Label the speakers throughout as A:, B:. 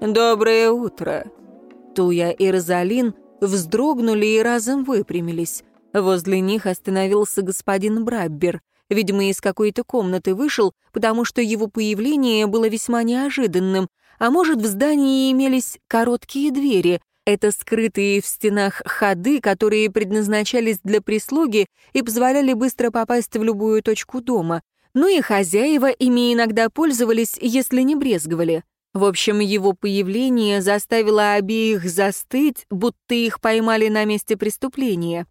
A: «Доброе утро!» Туя и Розалин вздрогнули и разом выпрямились. Возле них остановился господин Браббер. Видимо, из какой-то комнаты вышел, потому что его появление было весьма неожиданным. А может, в здании имелись короткие двери. Это скрытые в стенах ходы, которые предназначались для прислуги и позволяли быстро попасть в любую точку дома. Ну и хозяева ими иногда пользовались, если не брезговали. В общем, его появление заставило обеих застыть, будто их поймали на месте преступления.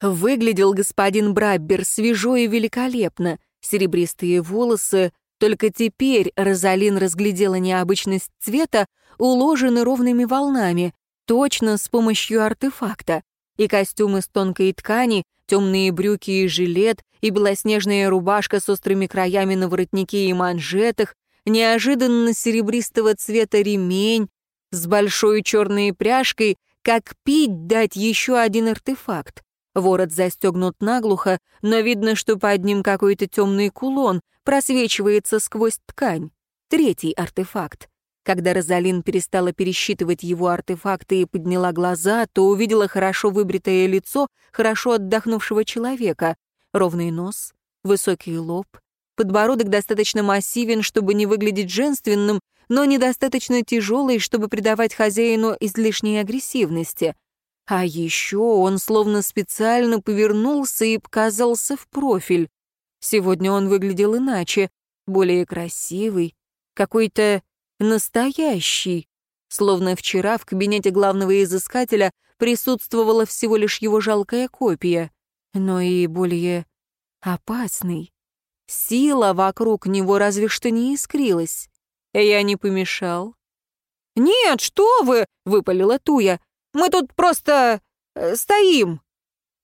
A: Выглядел господин Браббер свежо и великолепно. Серебристые волосы, только теперь Розалин разглядела необычность цвета, уложены ровными волнами, точно с помощью артефакта. И костюм из тонкой ткани, темные брюки и жилет, и белоснежная рубашка с острыми краями на воротнике и манжетах, неожиданно серебристого цвета ремень с большой черной пряжкой, как пить дать еще один артефакт. Ворот застегнут наглухо, но видно, что под ним какой-то темный кулон просвечивается сквозь ткань. Третий артефакт. Когда Розалин перестала пересчитывать его артефакты и подняла глаза, то увидела хорошо выбритое лицо хорошо отдохнувшего человека, ровный нос, высокий лоб, подбородок достаточно массивен, чтобы не выглядеть женственным, но недостаточно тяжелый, чтобы придавать хозяину излишней агрессивности — а еще он словно специально повернулся и показался в профиль. Сегодня он выглядел иначе, более красивый, какой-то настоящий. Словно вчера в кабинете главного изыскателя присутствовала всего лишь его жалкая копия, но и более опасный. Сила вокруг него разве что не искрилась. Я не помешал. «Нет, что вы!» — выпалила Туя. Мы тут просто... Э, стоим».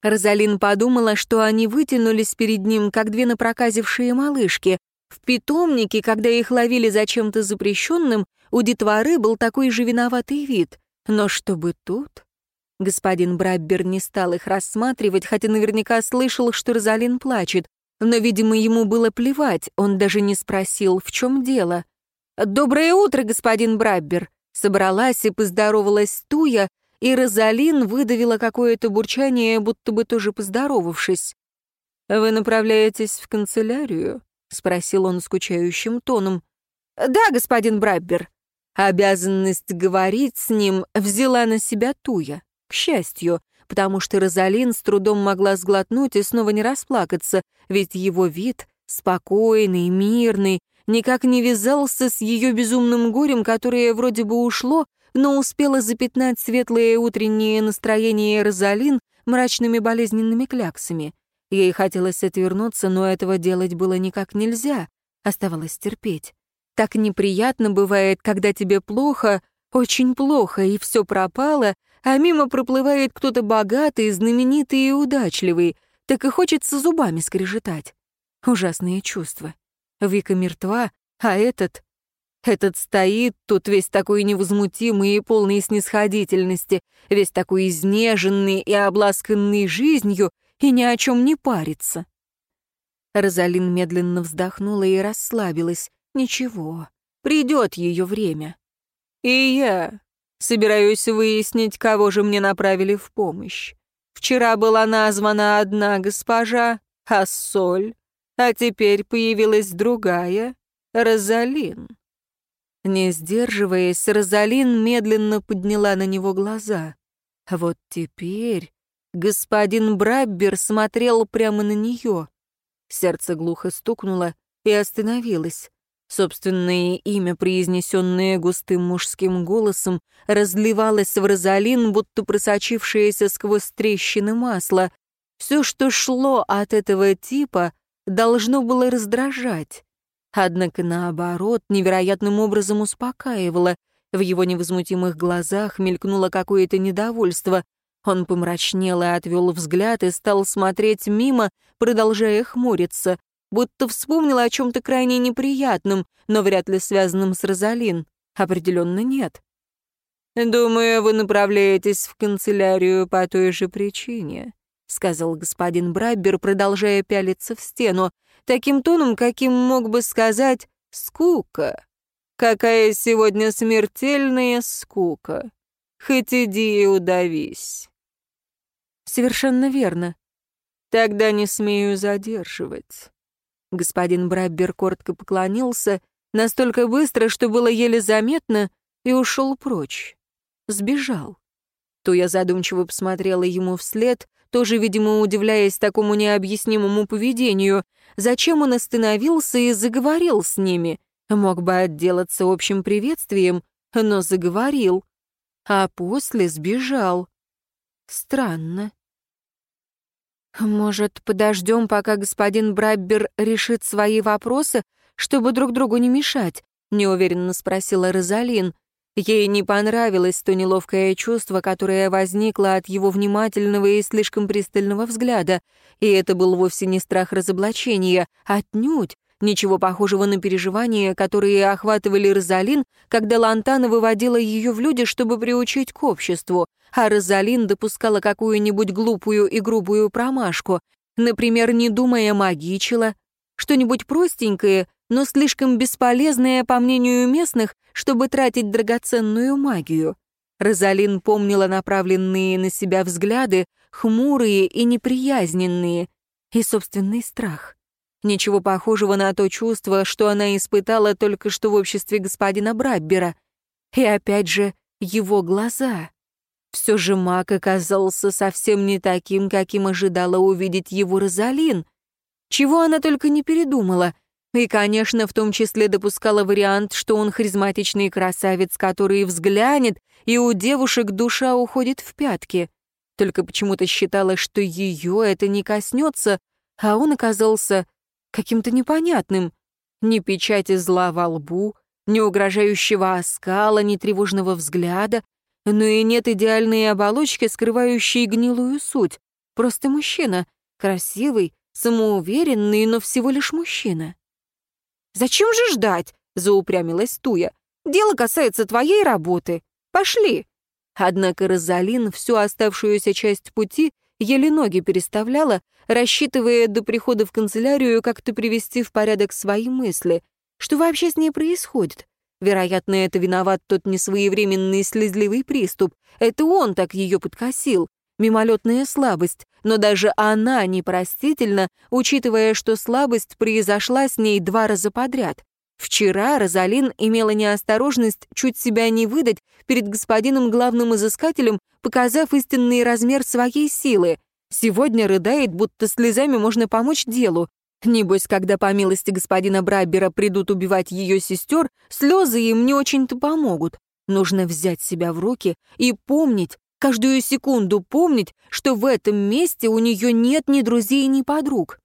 A: Розалин подумала, что они вытянулись перед ним, как две напроказившие малышки. В питомнике, когда их ловили за чем-то запрещенным, у детворы был такой же виноватый вид. Но чтобы тут... Господин Браббер не стал их рассматривать, хотя наверняка слышал, что Розалин плачет. Но, видимо, ему было плевать, он даже не спросил, в чем дело. «Доброе утро, господин Браббер!» Собралась и поздоровалась Туя, и Розалин выдавила какое-то бурчание, будто бы тоже поздоровавшись. «Вы направляетесь в канцелярию?» — спросил он скучающим тоном. «Да, господин Браббер». Обязанность говорить с ним взяла на себя Туя, к счастью, потому что Розалин с трудом могла сглотнуть и снова не расплакаться, ведь его вид, спокойный, мирный, никак не вязался с ее безумным горем, которое вроде бы ушло, но успела запятнать светлое утреннее настроение Розалин мрачными болезненными кляксами. Ей хотелось отвернуться, но этого делать было никак нельзя. Оставалось терпеть. Так неприятно бывает, когда тебе плохо, очень плохо, и все пропало, а мимо проплывает кто-то богатый, знаменитый и удачливый, так и хочется зубами скрежетать. Ужасные чувства. Вика мертва, а этот этот стоит тут весь такой невозмутимый и полный снисходительности, весь такой изнеженный и обласканный жизнью, и ни о чем не парится. Розалин медленно вздохнула и расслабилась. Ничего, придет ее время. И я собираюсь выяснить, кого же мне направили в помощь. Вчера была названа одна госпожа, Ассоль, а теперь появилась другая, Розалин. Не сдерживаясь, Розалин медленно подняла на него глаза. Вот теперь господин Браббер смотрел прямо на нее. Сердце глухо стукнуло и остановилось. Собственное имя, произнесенное густым мужским голосом, разливалось в Розалин, будто просочившееся сквозь трещины масла. Все, что шло от этого типа, должно было раздражать. Однако, наоборот, невероятным образом успокаивало. В его невозмутимых глазах мелькнуло какое-то недовольство. Он помрачнел и отвел взгляд и стал смотреть мимо, продолжая хмуриться, будто вспомнил о чем-то крайне неприятном, но вряд ли связанном с Розалин. Определенно нет. «Думаю, вы направляетесь в канцелярию по той же причине», — сказал господин Браббер, продолжая пялиться в стену таким тоном, каким мог бы сказать «скука». какая сегодня смертельная скука. Хоть иди и удавись». «Совершенно верно. Тогда не смею задерживать». Господин Браббер коротко поклонился, настолько быстро, что было еле заметно, и ушел прочь. Сбежал. То я задумчиво посмотрела ему вслед, тоже, видимо, удивляясь такому необъяснимому поведению. Зачем он остановился и заговорил с ними? Мог бы отделаться общим приветствием, но заговорил. А после сбежал. Странно. «Может, подождем, пока господин Браббер решит свои вопросы, чтобы друг другу не мешать?» — неуверенно спросила Розалин. Ей не понравилось то неловкое чувство, которое возникло от его внимательного и слишком пристального взгляда, и это был вовсе не страх разоблачения, отнюдь, ничего похожего на переживания, которые охватывали Розалин, когда Лантана выводила ее в люди, чтобы приучить к обществу, а Розалин допускала какую-нибудь глупую и грубую промашку, например, не думая магичила, что-нибудь простенькое, но слишком бесполезное, по мнению местных, чтобы тратить драгоценную магию. Розалин помнила направленные на себя взгляды, хмурые и неприязненные, и собственный страх. Ничего похожего на то чувство, что она испытала только что в обществе господина Браббера. И опять же, его глаза. Все же маг оказался совсем не таким, каким ожидала увидеть его Розалин. Чего она только не передумала. И, конечно, в том числе допускала вариант, что он харизматичный красавец, который взглянет, и у девушек душа уходит в пятки. Только почему-то считала, что ее это не коснется, а он оказался каким-то непонятным. Ни печати зла во лбу, ни угрожающего оскала, ни тревожного взгляда, но и нет идеальной оболочки, скрывающей гнилую суть. Просто мужчина, красивый, самоуверенный, но всего лишь мужчина. «Зачем же ждать?» — заупрямилась Туя. «Дело касается твоей работы. Пошли!» Однако Розалин всю оставшуюся часть пути еле ноги переставляла, рассчитывая до прихода в канцелярию как-то привести в порядок свои мысли. Что вообще с ней происходит? Вероятно, это виноват тот несвоевременный слезливый приступ. Это он так ее подкосил. Мимолетная слабость. Но даже она непростительна, учитывая, что слабость произошла с ней два раза подряд. Вчера Розалин имела неосторожность чуть себя не выдать перед господином главным изыскателем, показав истинный размер своей силы. Сегодня рыдает, будто слезами можно помочь делу. Небось, когда по милости господина Браббера придут убивать ее сестер, слезы им не очень-то помогут. Нужно взять себя в руки и помнить, каждую секунду помнить, что в этом месте у нее нет ни друзей, ни подруг.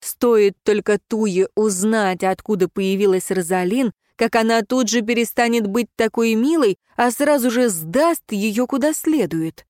A: Стоит только Туе узнать, откуда появилась Розалин, как она тут же перестанет быть такой милой, а сразу же сдаст ее куда следует.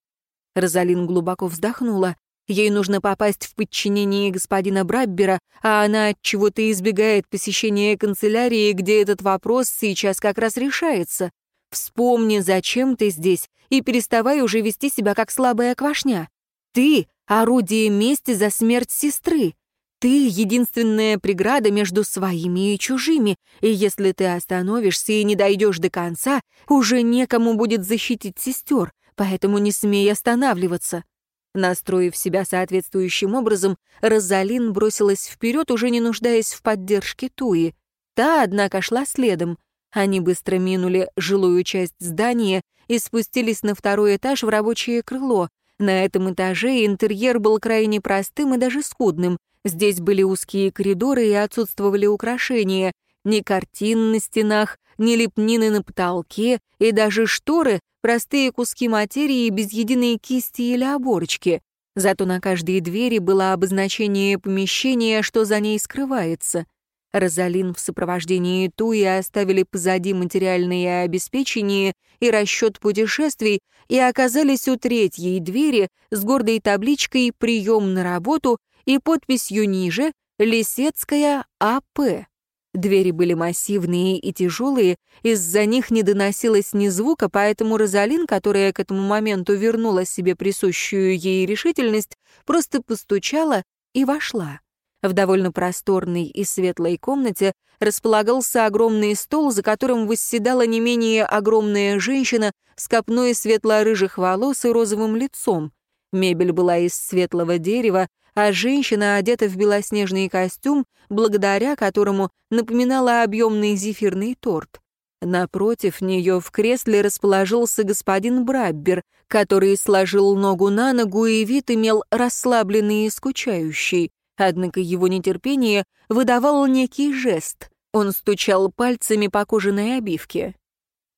A: Розалин глубоко вздохнула. Ей нужно попасть в подчинение господина Браббера, а она от чего-то избегает посещения канцелярии, где этот вопрос сейчас как раз решается. Вспомни, зачем ты здесь, и переставай уже вести себя как слабая квашня. Ты — орудие мести за смерть сестры. Ты — единственная преграда между своими и чужими, и если ты остановишься и не дойдешь до конца, уже некому будет защитить сестер, поэтому не смей останавливаться». Настроив себя соответствующим образом, Розалин бросилась вперед, уже не нуждаясь в поддержке Туи. Та, однако, шла следом. Они быстро минули жилую часть здания и спустились на второй этаж в рабочее крыло. На этом этаже интерьер был крайне простым и даже скудным. Здесь были узкие коридоры и отсутствовали украшения. Ни картин на стенах, ни лепнины на потолке, и даже шторы — простые куски материи без единой кисти или оборочки. Зато на каждой двери было обозначение помещения, что за ней скрывается. Розалин в сопровождении Туи оставили позади материальное обеспечение и расчет путешествий и оказались у третьей двери с гордой табличкой «Прием на работу» и подписью ниже «Лисецкая АП». Двери были массивные и тяжелые, из-за них не доносилось ни звука, поэтому Розалин, которая к этому моменту вернула себе присущую ей решительность, просто постучала и вошла. В довольно просторной и светлой комнате располагался огромный стол, за которым восседала не менее огромная женщина с копной светло-рыжих волос и розовым лицом. Мебель была из светлого дерева, а женщина одета в белоснежный костюм, благодаря которому напоминала объемный зефирный торт. Напротив нее в кресле расположился господин Браббер, который сложил ногу на ногу и вид имел расслабленный и скучающий. Однако его нетерпение выдавал некий жест. Он стучал пальцами по кожаной обивке.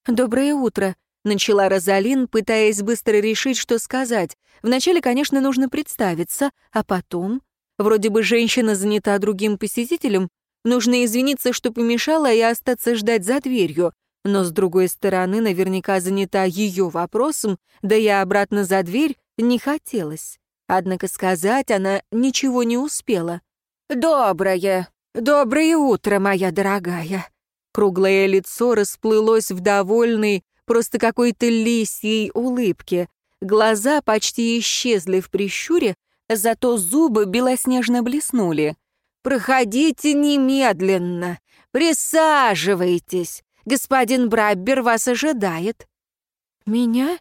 A: «Доброе утро», — начала Розалин, пытаясь быстро решить, что сказать. Вначале, конечно, нужно представиться, а потом... Вроде бы женщина занята другим посетителем, Нужно извиниться, что помешала, и остаться ждать за дверью. Но, с другой стороны, наверняка занята ее вопросом, да и обратно за дверь не хотелось. Однако сказать она ничего не успела. «Доброе, доброе утро, моя дорогая!» Круглое лицо расплылось в довольной, просто какой-то лисьей улыбке. Глаза почти исчезли в прищуре, зато зубы белоснежно блеснули. «Проходите немедленно! Присаживайтесь! Господин Браббер вас ожидает!» «Меня?»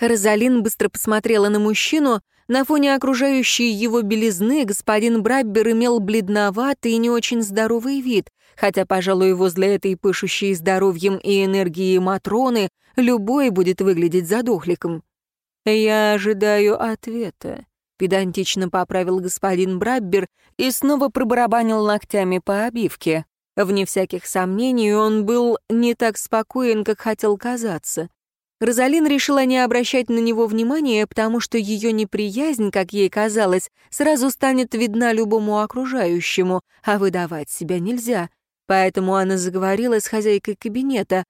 A: Розалин быстро посмотрела на мужчину. На фоне окружающей его белизны господин Браббер имел бледноватый и не очень здоровый вид, хотя, пожалуй, возле этой пышущей здоровьем и энергией Матроны любой будет выглядеть задохликом. «Я ожидаю ответа», Педантично поправил господин Браббер и снова пробарабанил ногтями по обивке. Вне всяких сомнений, он был не так спокоен, как хотел казаться. Розалин решила не обращать на него внимания, потому что ее неприязнь, как ей казалось, сразу станет видна любому окружающему, а выдавать себя нельзя. Поэтому она заговорила с хозяйкой кабинета.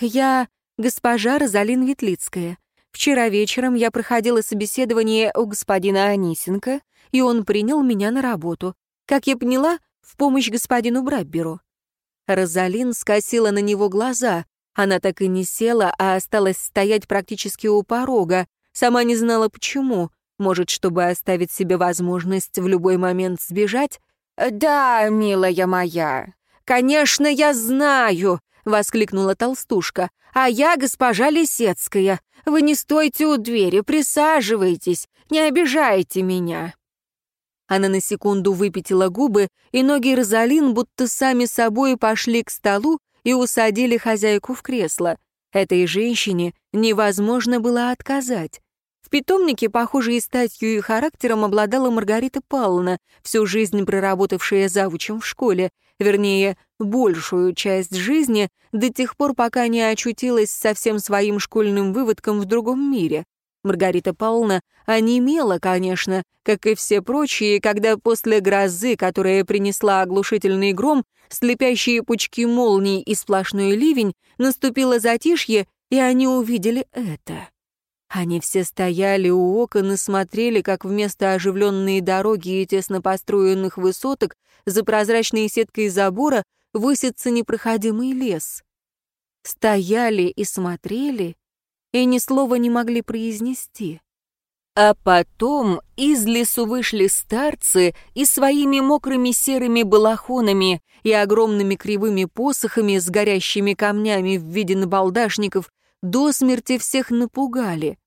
A: «Я госпожа Розалин Ветлицкая. Вчера вечером я проходила собеседование у господина Анисенко, и он принял меня на работу. Как я поняла, в помощь господину Брабберу. Розалин скосила на него глаза. Она так и не села, а осталась стоять практически у порога. Сама не знала, почему. Может, чтобы оставить себе возможность в любой момент сбежать? «Да, милая моя, конечно, я знаю», — воскликнула толстушка. «А я госпожа Лисецкая. Вы не стойте у двери, присаживайтесь, не обижайте меня». Она на секунду выпятила губы, и ноги Розалин будто сами собой пошли к столу и усадили хозяйку в кресло. Этой женщине невозможно было отказать. В питомнике, похоже, и статью, и характером обладала Маргарита Павловна, всю жизнь проработавшая завучем в школе, вернее, большую часть жизни, до тех пор, пока не очутилась со всем своим школьным выводком в другом мире. Маргарита Павловна онемела, конечно, как и все прочие, когда после грозы, которая принесла оглушительный гром, слепящие пучки молний и сплошной ливень, наступило затишье, и они увидели это. Они все стояли у окон и смотрели, как вместо оживленной дороги и тесно построенных высоток за прозрачной сеткой забора высится непроходимый лес. Стояли и смотрели, и ни слова не могли произнести. А потом из лесу вышли старцы и своими мокрыми серыми балахонами и огромными кривыми посохами с горящими камнями в виде набалдашников до смерти всех напугали.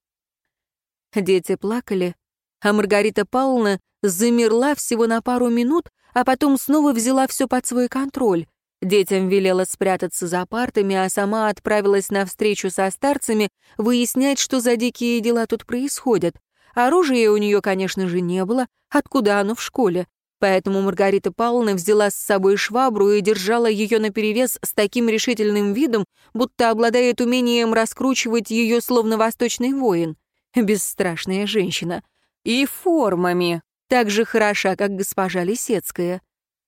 A: Дети плакали, а Маргарита Павловна замерла всего на пару минут, а потом снова взяла все под свой контроль. Детям велела спрятаться за партами, а сама отправилась на встречу со старцами выяснять, что за дикие дела тут происходят. Оружия у нее, конечно же, не было, откуда оно в школе. Поэтому Маргарита Павловна взяла с собой швабру и держала ее наперевес с таким решительным видом, будто обладает умением раскручивать ее словно восточный воин. Бесстрашная женщина. И формами. Так же хороша, как госпожа Лисецкая.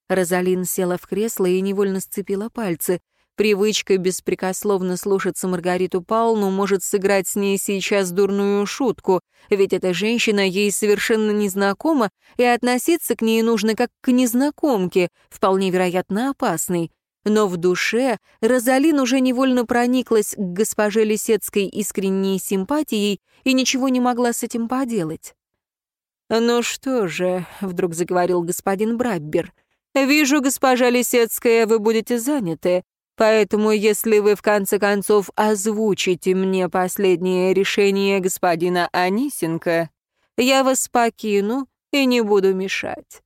A: Розалин села в кресло и невольно сцепила пальцы. Привычка беспрекословно слушаться Маргариту Павловну может сыграть с ней сейчас дурную шутку, ведь эта женщина ей совершенно незнакома, и относиться к ней нужно как к незнакомке, вполне вероятно опасной. Но в душе Розалин уже невольно прониклась к госпоже Лисецкой искренней симпатией и ничего не могла с этим поделать. «Ну что же», — вдруг заговорил господин Браббер, «вижу, госпожа Лисецкая, вы будете заняты, поэтому если вы в конце концов озвучите мне последнее решение господина Анисенко, я вас покину и не буду мешать.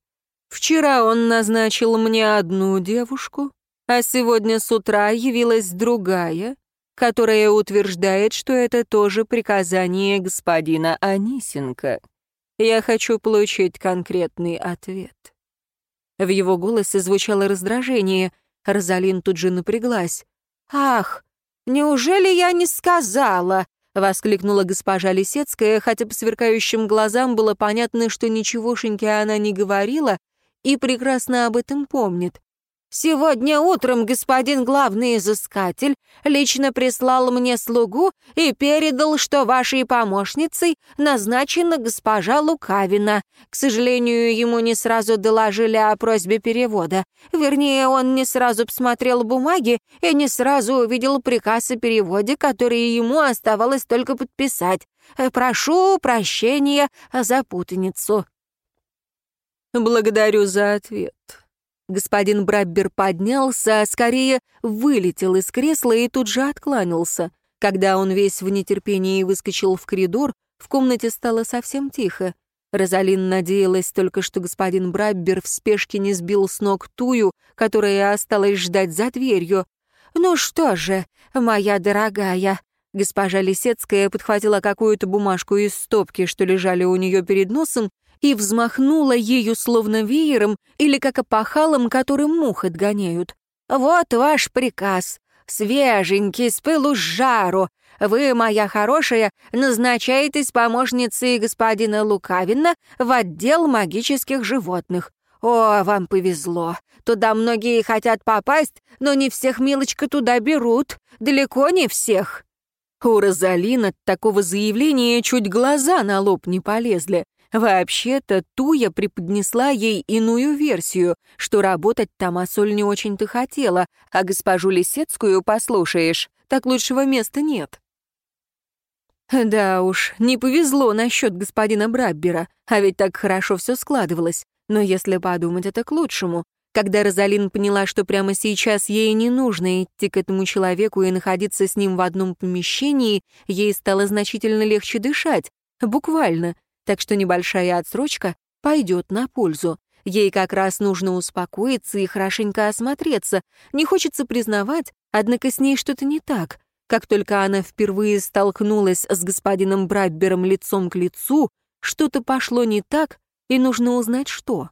A: Вчера он назначил мне одну девушку, а сегодня с утра явилась другая, которая утверждает, что это тоже приказание господина Анисенко. Я хочу получить конкретный ответ». В его голосе звучало раздражение. Розалин тут же напряглась. «Ах, неужели я не сказала?» — воскликнула госпожа Лисецкая, хотя по сверкающим глазам было понятно, что ничегошеньки она не говорила и прекрасно об этом помнит. Сегодня утром господин главный изыскатель лично прислал мне слугу и передал, что вашей помощницей назначена госпожа Лукавина. К сожалению, ему не сразу доложили о просьбе перевода. Вернее, он не сразу посмотрел бумаги и не сразу увидел приказ о переводе, который ему оставалось только подписать. Прошу прощения за путаницу.
B: «Благодарю за ответ», Господин Браббер поднялся, а скорее вылетел из кресла и тут же откланялся. Когда он весь в нетерпении выскочил в коридор, в комнате стало совсем тихо. Розалин надеялась только, что господин Браббер в спешке не сбил с ног тую, которая осталась ждать за дверью. «Ну что же, моя дорогая», Госпожа Лисецкая подхватила какую-то бумажку из стопки, что лежали у нее перед носом, и взмахнула ею словно веером или как опахалом, которым мух отгоняют. «Вот ваш приказ. Свеженький, с пылу с жару. Вы, моя хорошая, назначаетесь помощницей господина Лукавина в отдел магических животных. О, вам повезло. Туда многие хотят попасть, но не всех, милочка, туда берут. Далеко не всех».
A: У Розалин от такого заявления чуть глаза на лоб не полезли. Вообще-то Туя преподнесла ей иную версию, что работать там Асоль не очень-то хотела, а госпожу Лисецкую послушаешь, так лучшего места нет. Да уж, не повезло насчет господина Браббера, а ведь так хорошо все складывалось. Но если подумать, это к лучшему. Когда Розалин поняла, что прямо сейчас ей не нужно идти к этому человеку и находиться с ним в одном помещении, ей стало значительно легче дышать. Буквально так что небольшая отсрочка пойдет на пользу. Ей как раз нужно успокоиться и хорошенько осмотреться. Не хочется признавать, однако с ней что-то не так. Как только она впервые столкнулась с господином Браббером лицом к лицу, что-то пошло не так, и нужно узнать, что.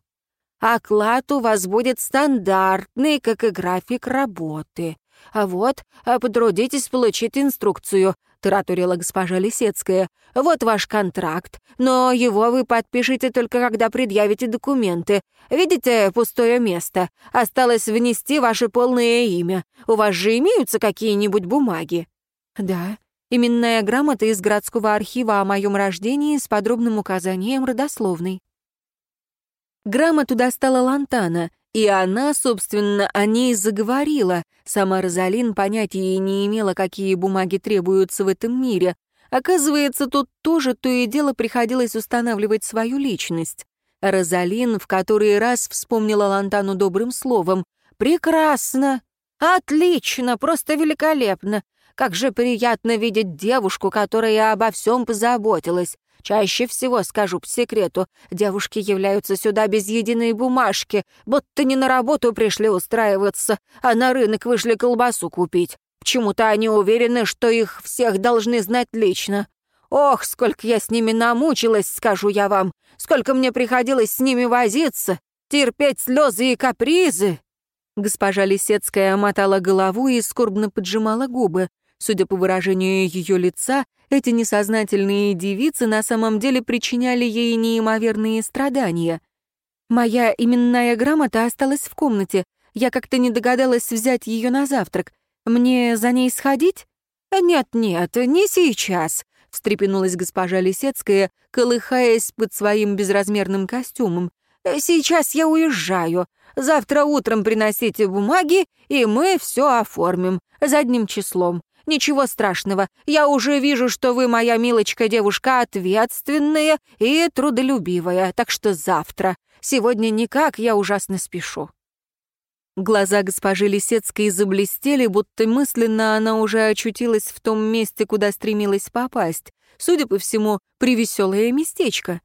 A: «Оклад у вас будет стандартный, как и график работы. А вот, а потрудитесь получить инструкцию тараторила госпожа Лисецкая. «Вот ваш контракт, но его вы подпишете только когда предъявите документы. Видите пустое место? Осталось внести ваше полное имя. У вас же имеются какие-нибудь бумаги?» «Да, именная грамота из городского архива о моем рождении с подробным указанием родословной». Грамоту достала Лантана — и она, собственно, о ней заговорила. Сама Розалин понятия не имела, какие бумаги требуются в этом мире. Оказывается, тут тоже то и дело приходилось устанавливать свою личность. Розалин в который раз вспомнила Лантану добрым словом. «Прекрасно! Отлично! Просто великолепно! Как же приятно видеть девушку, которая обо всем позаботилась. Чаще всего, скажу по секрету, девушки являются сюда без единой бумажки, будто не на работу пришли устраиваться, а на рынок вышли колбасу купить. Почему-то они уверены, что их всех должны знать лично. Ох, сколько я с ними намучилась, скажу я вам, сколько мне приходилось с ними возиться, терпеть слезы и капризы. Госпожа Лисецкая мотала голову и скорбно поджимала губы. Судя по выражению ее лица, эти несознательные девицы на самом деле причиняли ей неимоверные страдания. Моя именная грамота осталась в комнате. Я как-то не догадалась взять ее на завтрак. Мне за ней сходить? Нет-нет, не сейчас, встрепенулась госпожа Лисецкая, колыхаясь под своим безразмерным костюмом. «Сейчас я уезжаю. Завтра утром приносите бумаги, и мы все оформим задним числом.
B: Ничего страшного. Я уже вижу, что вы, моя милочка девушка, ответственная и трудолюбивая, так что завтра. Сегодня никак, я ужасно спешу». Глаза госпожи Лисецкой заблестели, будто мысленно она уже очутилась в том месте, куда стремилась попасть. Судя по всему, привеселое местечко.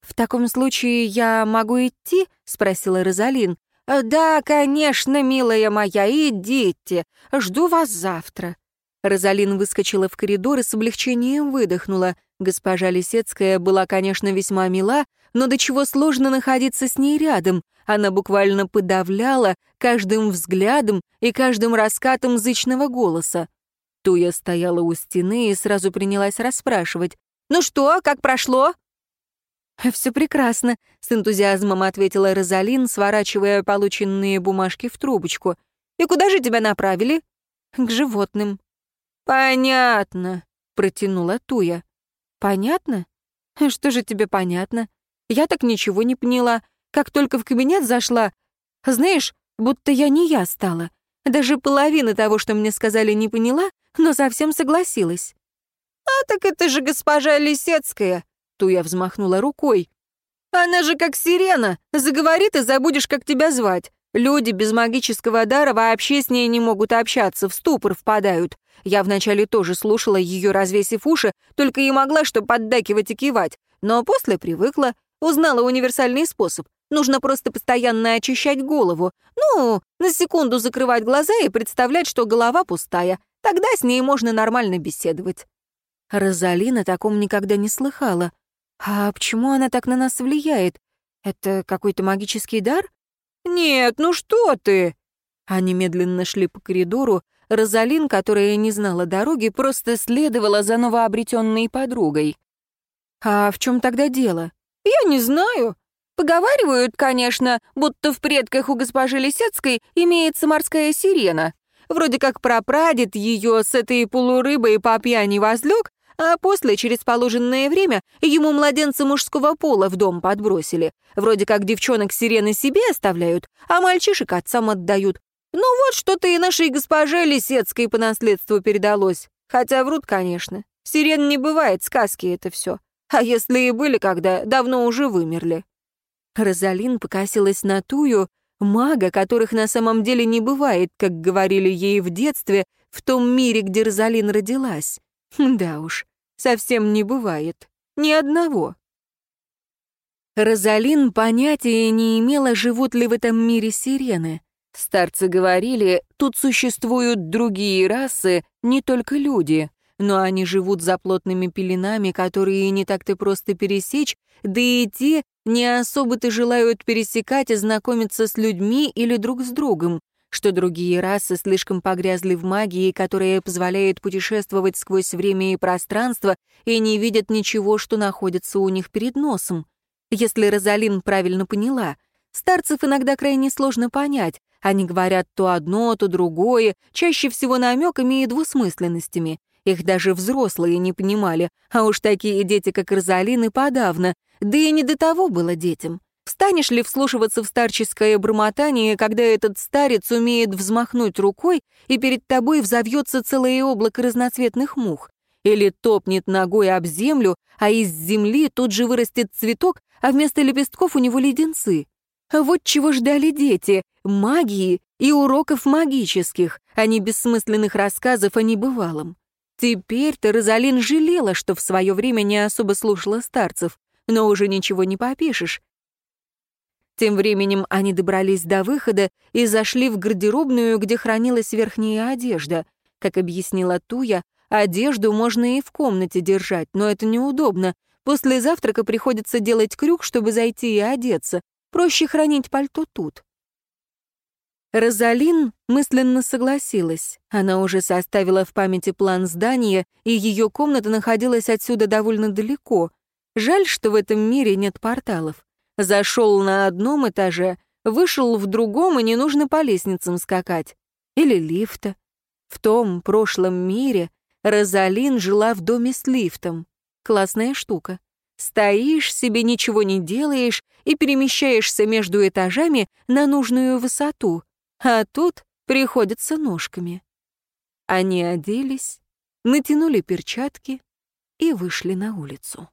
B: «В таком случае я могу идти?» — спросила Розалин. «Да, конечно, милая моя, идите. Жду вас завтра». Розалин выскочила в коридор и с облегчением выдохнула. Госпожа Лисецкая была, конечно, весьма мила, но до чего сложно находиться с ней рядом. Она буквально подавляла каждым взглядом и каждым раскатом зычного голоса. Туя стояла у стены и сразу принялась расспрашивать. «Ну что, как прошло?» «Все прекрасно», — с энтузиазмом ответила Розалин, сворачивая полученные бумажки в трубочку. «И куда же тебя направили?» «К животным». «Понятно», — протянула Туя. «Понятно? Что же тебе понятно? Я так ничего не поняла. Как только в кабинет зашла, знаешь, будто я не я стала. Даже половины того, что мне сказали, не поняла, но совсем согласилась». «А так это же госпожа Лисецкая», — Туя взмахнула рукой. «Она же как сирена, заговорит и забудешь, как тебя звать. Люди без магического дара вообще с ней не могут общаться, в ступор впадают. Я вначале тоже слушала ее, развесив уши, только и могла что поддакивать и кивать. Но после привыкла, узнала универсальный способ. Нужно просто постоянно очищать голову. Ну, на секунду закрывать глаза и представлять, что голова пустая. Тогда с ней можно нормально беседовать. Розалина таком никогда не слыхала. А почему она так на нас влияет? Это какой-то магический дар? «Нет, ну что ты!» Они медленно шли по коридору. Розалин, которая не знала дороги, просто следовала за новообретенной подругой. «А в чем тогда дело?» «Я не знаю. Поговаривают, конечно, будто в предках у госпожи Лисецкой имеется морская сирена. Вроде как прапрадед ее с этой полурыбой по пьяни возлег, а после, через положенное время, ему младенца мужского пола в дом подбросили. Вроде как девчонок сирены себе оставляют, а мальчишек отцам отдают. Ну вот что-то и нашей госпоже Лисецкой по наследству передалось. Хотя врут, конечно. Сирен не бывает, сказки это все. А если и были когда, давно уже вымерли. Розалин покосилась на тую, мага, которых на самом деле не бывает, как говорили ей в детстве, в том мире, где Розалин родилась. Да уж, совсем не бывает. Ни одного. Розалин понятия не имела, живут ли в этом мире сирены. Старцы говорили, тут существуют другие расы, не только люди, но они живут за плотными пеленами, которые не так-то просто пересечь, да и те не особо-то желают пересекать и знакомиться с людьми или друг с другом что другие расы слишком погрязли в магии, которая позволяет путешествовать сквозь время и пространство, и не видят ничего, что находится у них перед носом. Если Розалин правильно поняла, старцев иногда крайне сложно понять. Они говорят то одно, то другое, чаще всего намеками и двусмысленностями. Их даже взрослые не понимали, а уж такие дети, как Розалин, и подавно. Да и не до того было детям. Станешь ли вслушиваться в старческое бормотание, когда этот старец умеет взмахнуть рукой, и перед тобой взовьется целое облако разноцветных мух? Или топнет ногой об землю, а из земли тут же вырастет цветок, а вместо лепестков у него леденцы? Вот чего ждали дети — магии и уроков магических, а не бессмысленных рассказов о небывалом. Теперь-то Розалин жалела, что в свое время не особо слушала старцев, но уже ничего не попишешь. Тем временем они добрались до выхода и зашли в гардеробную, где хранилась верхняя одежда. Как объяснила Туя, одежду можно и в комнате держать, но это неудобно. После завтрака приходится делать крюк, чтобы зайти и одеться. Проще хранить пальто тут. Розалин мысленно согласилась. Она уже составила в памяти план здания, и ее комната находилась отсюда довольно далеко. Жаль, что в этом мире нет порталов. Зашел на одном этаже, вышел в другом, и не нужно по лестницам скакать. Или лифта. В том прошлом мире Розалин жила в доме с лифтом. Классная штука. Стоишь себе, ничего не делаешь и перемещаешься между этажами на нужную высоту, а тут приходится ножками. Они оделись
A: натянули перчатки и вышли на улицу.